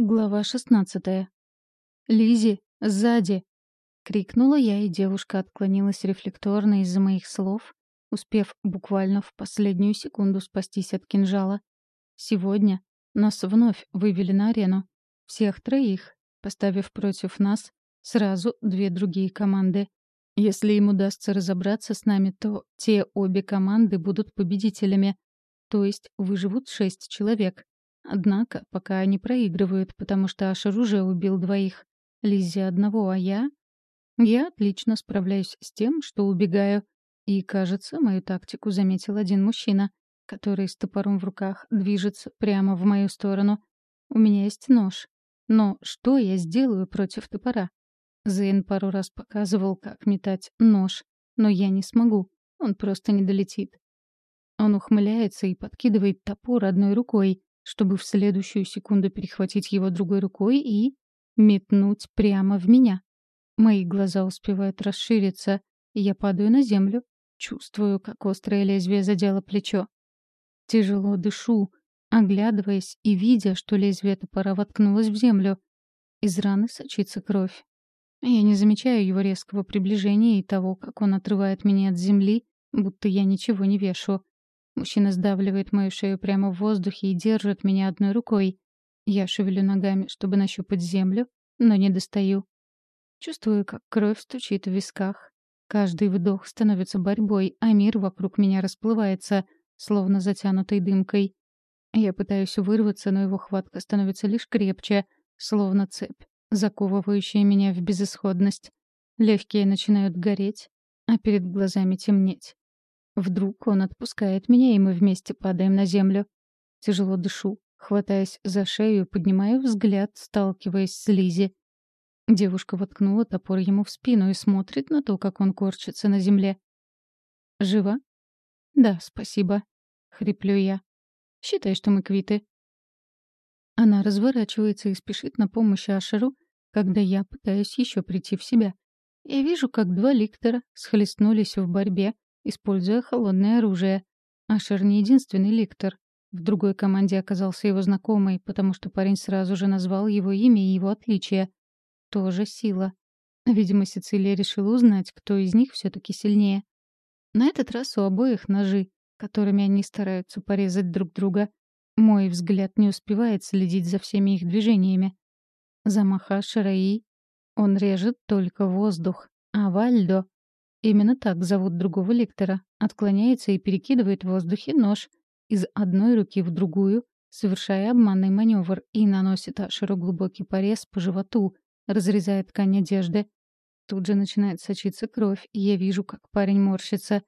Глава шестнадцатая. Лизи, сзади!» — крикнула я, и девушка отклонилась рефлекторно из-за моих слов, успев буквально в последнюю секунду спастись от кинжала. Сегодня нас вновь вывели на арену. Всех троих, поставив против нас сразу две другие команды. Если им удастся разобраться с нами, то те обе команды будут победителями, то есть выживут шесть человек. Однако пока они проигрывают, потому что Ашер уже убил двоих. Лиззи одного, а я... Я отлично справляюсь с тем, что убегаю. И, кажется, мою тактику заметил один мужчина, который с топором в руках движется прямо в мою сторону. У меня есть нож. Но что я сделаю против топора? Зейн пару раз показывал, как метать нож. Но я не смогу. Он просто не долетит. Он ухмыляется и подкидывает топор одной рукой, чтобы в следующую секунду перехватить его другой рукой и метнуть прямо в меня. Мои глаза успевают расшириться, и я падаю на землю, чувствую, как острое лезвие задело плечо. Тяжело дышу, оглядываясь и видя, что лезвие топора воткнулось в землю. Из раны сочится кровь. Я не замечаю его резкого приближения и того, как он отрывает меня от земли, будто я ничего не вешу. Мужчина сдавливает мою шею прямо в воздухе и держит меня одной рукой. Я шевелю ногами, чтобы нащупать землю, но не достаю. Чувствую, как кровь стучит в висках. Каждый вдох становится борьбой, а мир вокруг меня расплывается, словно затянутой дымкой. Я пытаюсь вырваться, но его хватка становится лишь крепче, словно цепь, заковывающая меня в безысходность. Легкие начинают гореть, а перед глазами темнеть. Вдруг он отпускает меня, и мы вместе падаем на землю. Тяжело дышу, хватаясь за шею, поднимаю взгляд, сталкиваясь с Лизи. Девушка воткнула топор ему в спину и смотрит на то, как он корчится на земле. «Жива?» «Да, спасибо», — хриплю я. «Считай, что мы квиты». Она разворачивается и спешит на помощь Ашеру, когда я пытаюсь еще прийти в себя. Я вижу, как два ликтора схлестнулись в борьбе, используя холодное оружие. Ашер не единственный ликтор. В другой команде оказался его знакомый, потому что парень сразу же назвал его имя и его отличие. Тоже сила. Видимо, Сицилия решила узнать, кто из них все таки сильнее. На этот раз у обоих ножи, которыми они стараются порезать друг друга. Мой взгляд не успевает следить за всеми их движениями. Замах Ашера и... Он режет только воздух, а Вальдо Именно так зовут другого лектора. Отклоняется и перекидывает в воздухе нож из одной руки в другую, совершая обманный маневр, и наносит Ашеру глубокий порез по животу, разрезая ткань одежды. Тут же начинает сочиться кровь, и я вижу, как парень морщится.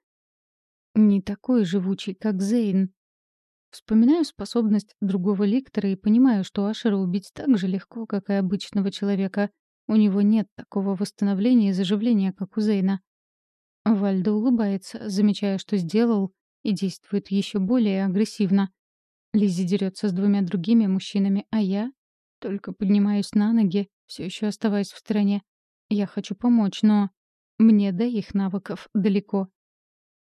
Не такой живучий, как Зейн. Вспоминаю способность другого лектора и понимаю, что Ашера убить так же легко, как и обычного человека. У него нет такого восстановления и заживления, как у Зейна. Вальдо улыбается, замечая, что сделал, и действует еще более агрессивно. Лизи дерется с двумя другими мужчинами, а я только поднимаюсь на ноги, все еще оставаясь в стороне. Я хочу помочь, но мне до их навыков далеко.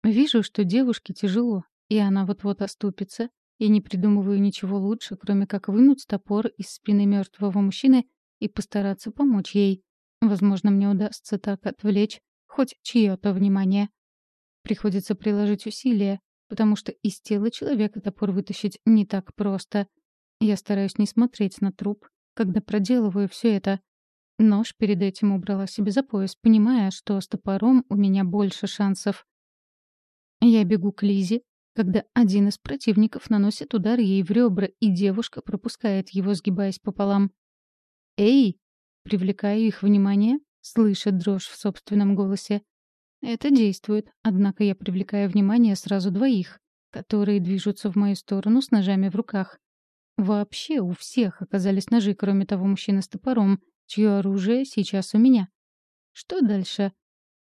Вижу, что девушке тяжело, и она вот-вот оступится, и не придумываю ничего лучше, кроме как вынуть топор из спины мертвого мужчины и постараться помочь ей. Возможно, мне удастся так отвлечь хоть чье-то внимание. Приходится приложить усилия, потому что из тела человека топор вытащить не так просто. Я стараюсь не смотреть на труп, когда проделываю все это. Нож перед этим убрала себе за пояс, понимая, что с топором у меня больше шансов. Я бегу к Лизе, когда один из противников наносит удар ей в ребра, и девушка пропускает его, сгибаясь пополам. «Эй!» — привлекаю их внимание, слышит дрожь в собственном голосе. Это действует, однако я привлекаю внимание сразу двоих, которые движутся в мою сторону с ножами в руках. Вообще у всех оказались ножи, кроме того мужчины с топором, чье оружие сейчас у меня. Что дальше?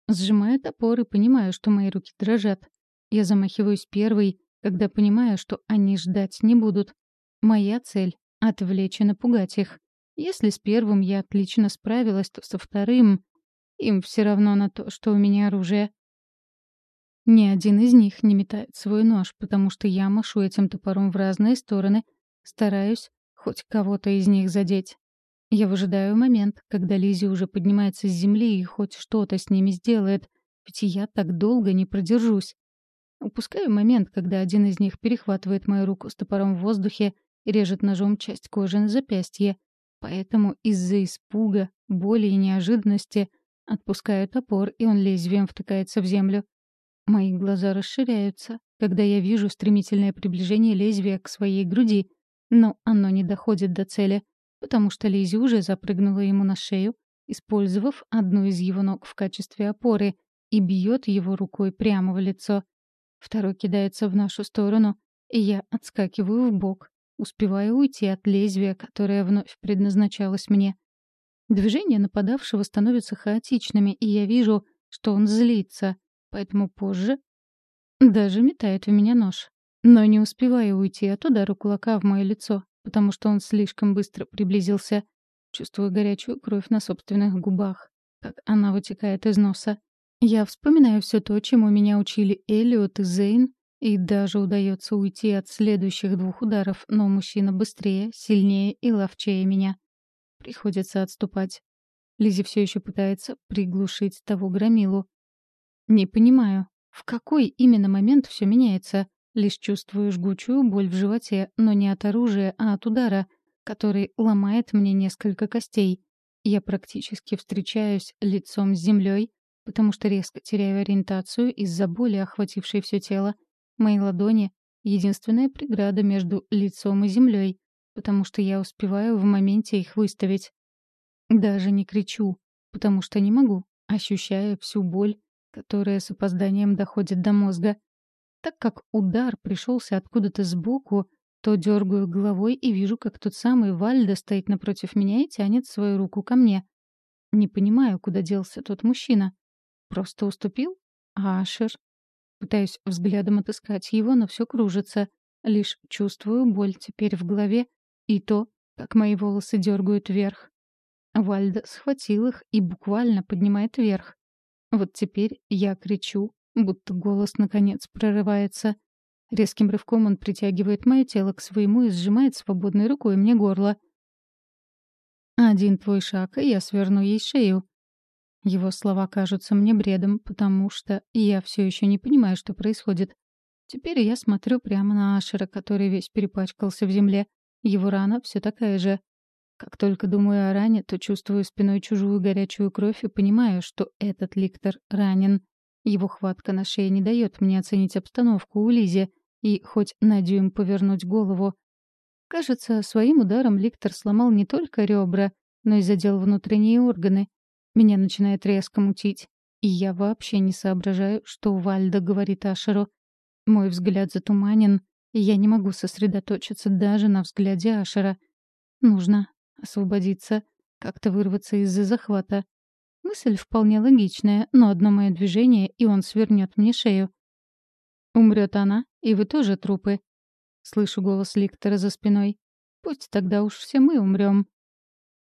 Сжимаю топор и понимаю, что мои руки дрожат. Я замахиваюсь первой, когда понимаю, что они ждать не будут. Моя цель — отвлечь и напугать их. Если с первым я отлично справилась, то со вторым им все равно на то, что у меня оружие. Ни один из них не метает свой нож, потому что я машу этим топором в разные стороны, стараюсь хоть кого-то из них задеть. Я выжидаю момент, когда Лизи уже поднимается с земли и хоть что-то с ними сделает, ведь я так долго не продержусь. Упускаю момент, когда один из них перехватывает мою руку с топором в воздухе и режет ножом часть кожи на запястье. Поэтому из-за испуга, боли и неожиданности отпускаю топор, и он лезвием втыкается в землю. Мои глаза расширяются, когда я вижу стремительное приближение лезвия к своей груди, но оно не доходит до цели, потому что Лизи уже запрыгнула ему на шею, использовав одну из его ног в качестве опоры, и бьет его рукой прямо в лицо. Второй кидается в нашу сторону, и я отскакиваю в бок, успевая уйти от лезвия, которое вновь предназначалось мне. Движения нападавшего становятся хаотичными, и я вижу, что он злится, поэтому позже даже метает в меня нож. Но не успеваю уйти от удара кулака в мое лицо, потому что он слишком быстро приблизился. Чувствую горячую кровь на собственных губах, как она вытекает из носа. Я вспоминаю все то, чему меня учили Элliot и Зейн, и даже удается уйти от следующих двух ударов, но мужчина быстрее, сильнее и ловчее меня. Приходится отступать. Лизи все еще пытается приглушить того громилу, не понимаю, в какой именно момент все меняется. Лишь чувствую жгучую боль в животе, но не от оружия, а от удара, который ломает мне несколько костей. Я практически встречаюсь лицом с землей, потому что резко теряю ориентацию из-за боли, охватившей все тело. Мои ладони — единственная преграда между лицом и землей, потому что я успеваю в моменте их выставить. Даже не кричу, потому что не могу, ощущая всю боль, которая с опозданием доходит до мозга. Так как удар пришелся откуда-то сбоку, то дергаю головой и вижу, как тот самый Вальда стоит напротив меня и тянет свою руку ко мне. Не понимаю, куда делся тот мужчина. Просто уступил? Ашер? Пытаюсь взглядом отыскать его, но все кружится. Лишь чувствую боль теперь в голове и то, как мои волосы дергают вверх. Вальда схватил их и буквально поднимает вверх. Вот теперь я кричу, будто голос наконец прорывается. Резким рывком он притягивает мое тело к своему и сжимает свободной рукой мне горло. «Один твой шаг, и я сверну ей шею». Его слова кажутся мне бредом, потому что я все еще не понимаю, что происходит. Теперь я смотрю прямо на Ашера, который весь перепачкался в земле. Его рана все такая же. Как только думаю о ране, то чувствую спиной чужую горячую кровь и понимаю, что этот ликтор ранен. Его хватка на шее не дает мне оценить обстановку у Лизи и хоть на дюйм повернуть голову. Кажется, своим ударом ликтор сломал не только ребра, но и задел внутренние органы. Меня начинает резко мутить, и я вообще не соображаю, что Вальда говорит Ашеру. Мой взгляд затуманен, и я не могу сосредоточиться даже на взгляде Ашера. Нужно освободиться, как-то вырваться из-за захвата. Мысль вполне логичная, но одно мое движение, и он свернет мне шею. Умрет она, и вы тоже трупы. Слышу голос Ликтора за спиной. Пусть тогда уж все мы умрем.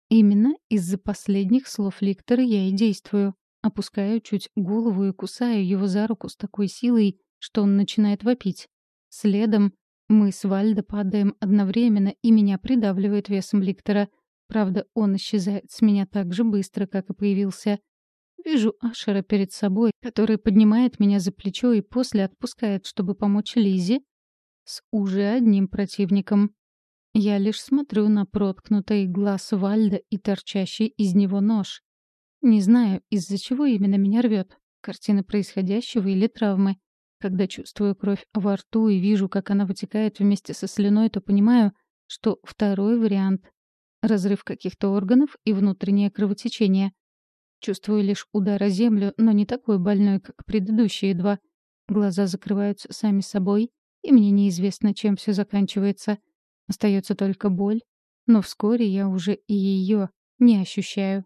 Именно из-за последних слов Ликтора я и действую. Опускаю чуть голову и кусаю его за руку с такой силой, что он начинает вопить. Следом мы с Вальдо падаем одновременно, и меня придавливает весом Ликтора. Правда, он исчезает с меня так же быстро, как и появился. Вижу Ашера перед собой, который поднимает меня за плечо и после отпускает, чтобы помочь Лизе с уже одним противником. Я лишь смотрю на проткнутый глаз Вальда и торчащий из него нож. Не знаю, из-за чего именно меня рвет. Картина происходящего или травмы. Когда чувствую кровь во рту и вижу, как она вытекает вместе со слюной, то понимаю, что второй вариант — разрыв каких-то органов и внутреннее кровотечение. Чувствую лишь удар о землю, но не такой больной, как предыдущие два. Глаза закрываются сами собой, и мне неизвестно, чем все заканчивается. Остается только боль, но вскоре я уже и ее не ощущаю.